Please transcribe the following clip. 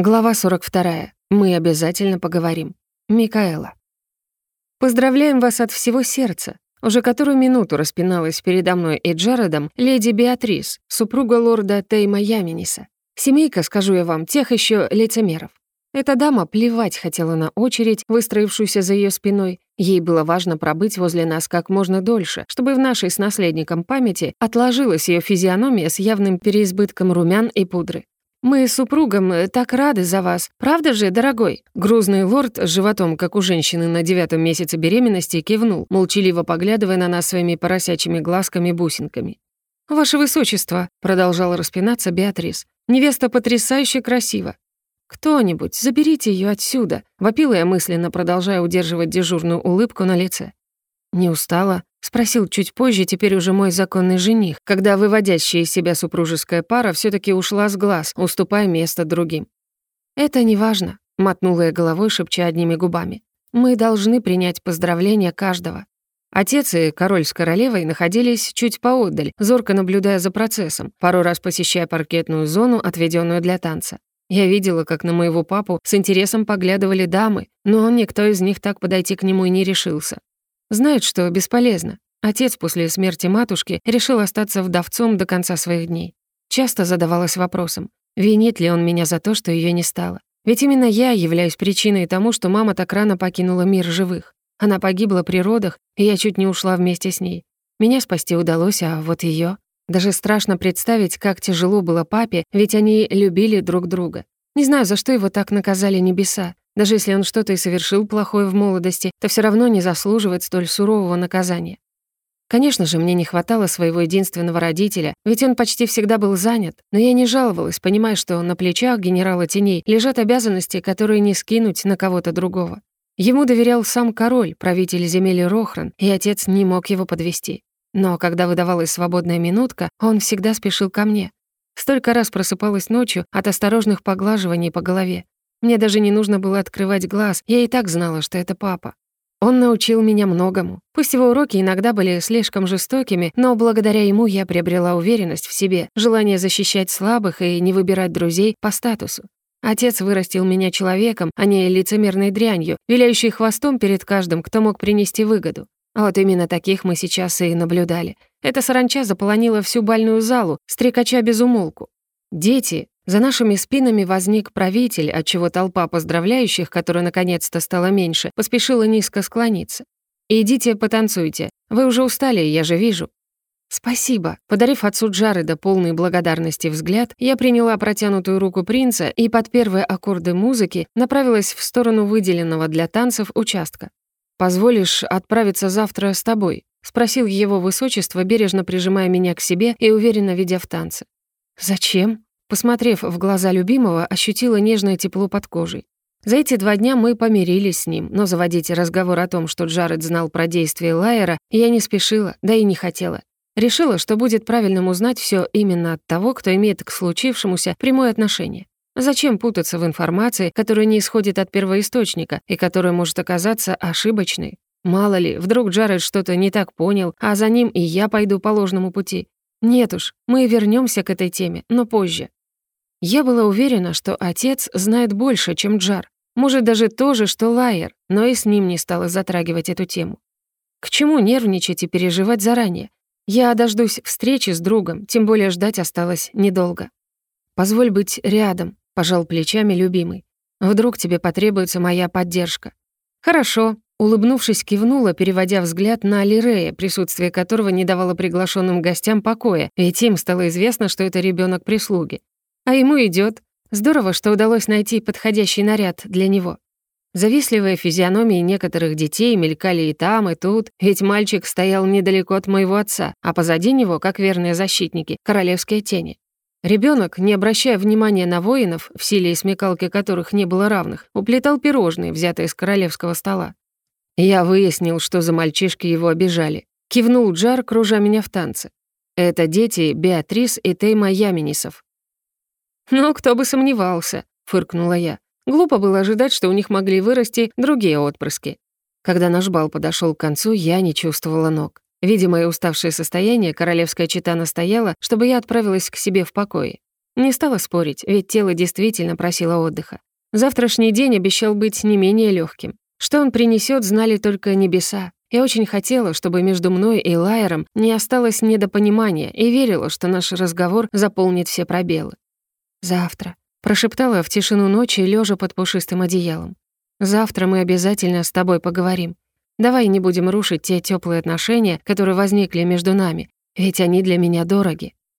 Глава 42. Мы обязательно поговорим. Микаэла. Поздравляем вас от всего сердца. Уже которую минуту распиналась передо мной и Джаредом леди Беатрис, супруга лорда Тейма Яминиса. Семейка, скажу я вам, тех еще лицемеров. Эта дама плевать хотела на очередь, выстроившуюся за ее спиной. Ей было важно пробыть возле нас как можно дольше, чтобы в нашей с наследником памяти отложилась ее физиономия с явным переизбытком румян и пудры. «Мы с супругом э, так рады за вас. Правда же, дорогой?» Грузный лорд с животом, как у женщины на девятом месяце беременности, кивнул, молчаливо поглядывая на нас своими поросячьими глазками-бусинками. «Ваше высочество», — продолжала распинаться Беатрис, «невеста потрясающе красива. «Кто-нибудь, заберите ее отсюда», — вопила я мысленно, продолжая удерживать дежурную улыбку на лице. «Не устала?» — спросил чуть позже, теперь уже мой законный жених, когда выводящая из себя супружеская пара все таки ушла с глаз, уступая место другим. «Это не важно», — мотнула я головой, шепча одними губами. «Мы должны принять поздравления каждого». Отец и король с королевой находились чуть поодаль, зорко наблюдая за процессом, пару раз посещая паркетную зону, отведенную для танца. Я видела, как на моего папу с интересом поглядывали дамы, но никто из них так подойти к нему и не решился. Знает, что бесполезно. Отец после смерти матушки решил остаться вдовцом до конца своих дней. Часто задавалась вопросом, винит ли он меня за то, что ее не стало. Ведь именно я являюсь причиной тому, что мама так рано покинула мир живых. Она погибла при родах, и я чуть не ушла вместе с ней. Меня спасти удалось, а вот ее. Даже страшно представить, как тяжело было папе, ведь они любили друг друга. Не знаю, за что его так наказали небеса. Даже если он что-то и совершил плохое в молодости, то все равно не заслуживает столь сурового наказания. Конечно же, мне не хватало своего единственного родителя, ведь он почти всегда был занят, но я не жаловалась, понимая, что на плечах генерала теней лежат обязанности, которые не скинуть на кого-то другого. Ему доверял сам король, правитель земель Рохран, и отец не мог его подвести. Но когда выдавалась свободная минутка, он всегда спешил ко мне. Столько раз просыпалась ночью от осторожных поглаживаний по голове, мне даже не нужно было открывать глаз, я и так знала, что это папа. Он научил меня многому. Пусть его уроки иногда были слишком жестокими, но благодаря ему я приобрела уверенность в себе, желание защищать слабых и не выбирать друзей по статусу. Отец вырастил меня человеком, а не лицемерной дрянью, виляющей хвостом перед каждым, кто мог принести выгоду. А вот именно таких мы сейчас и наблюдали. Эта саранча заполонила всю бальную залу, стрекача без умолку. Дети, за нашими спинами возник правитель, отчего толпа поздравляющих, которая наконец-то стала меньше, поспешила низко склониться. «Идите потанцуйте. Вы уже устали, я же вижу». «Спасибо». Подарив отцу Джареда полный благодарности взгляд, я приняла протянутую руку принца и под первые аккорды музыки направилась в сторону выделенного для танцев участка. «Позволишь отправиться завтра с тобой?» — спросил его высочество, бережно прижимая меня к себе и уверенно ведя в танцы. «Зачем?» Посмотрев в глаза любимого, ощутила нежное тепло под кожей. За эти два дня мы помирились с ним, но заводить разговор о том, что Джаред знал про действия Лайера, я не спешила, да и не хотела. Решила, что будет правильным узнать все именно от того, кто имеет к случившемуся прямое отношение. Зачем путаться в информации, которая не исходит от первоисточника и которая может оказаться ошибочной? Мало ли, вдруг Джаред что-то не так понял, а за ним и я пойду по ложному пути. Нет уж, мы вернемся к этой теме, но позже. Я была уверена, что отец знает больше, чем Джар. Может, даже то же, что Лайер, но и с ним не стала затрагивать эту тему. К чему нервничать и переживать заранее? Я дождусь встречи с другом, тем более ждать осталось недолго. «Позволь быть рядом», — пожал плечами любимый. «Вдруг тебе потребуется моя поддержка». «Хорошо», — улыбнувшись, кивнула, переводя взгляд на Алирея, присутствие которого не давало приглашенным гостям покоя, ведь им стало известно, что это ребенок прислуги. А ему идет. Здорово, что удалось найти подходящий наряд для него. Завистливые физиономии некоторых детей мелькали и там, и тут, ведь мальчик стоял недалеко от моего отца, а позади него, как верные защитники, королевские тени. Ребенок, не обращая внимания на воинов, в силе и смекалке которых не было равных, уплетал пирожные, взятые с королевского стола. Я выяснил, что за мальчишки его обижали. Кивнул Джар, кружа меня в танце. Это дети Беатрис и Тейма Яминисов. «Ну, кто бы сомневался», — фыркнула я. Глупо было ожидать, что у них могли вырасти другие отпрыски. Когда наш бал подошел к концу, я не чувствовала ног. Видя мое уставшее состояние, королевская чита настояла, чтобы я отправилась к себе в покое. Не стала спорить, ведь тело действительно просило отдыха. Завтрашний день обещал быть не менее легким. Что он принесет, знали только небеса. Я очень хотела, чтобы между мной и Лайером не осталось недопонимания и верила, что наш разговор заполнит все пробелы. «Завтра», — прошептала в тишину ночи, лежа под пушистым одеялом. «Завтра мы обязательно с тобой поговорим. Давай не будем рушить те теплые отношения, которые возникли между нами, ведь они для меня дороги.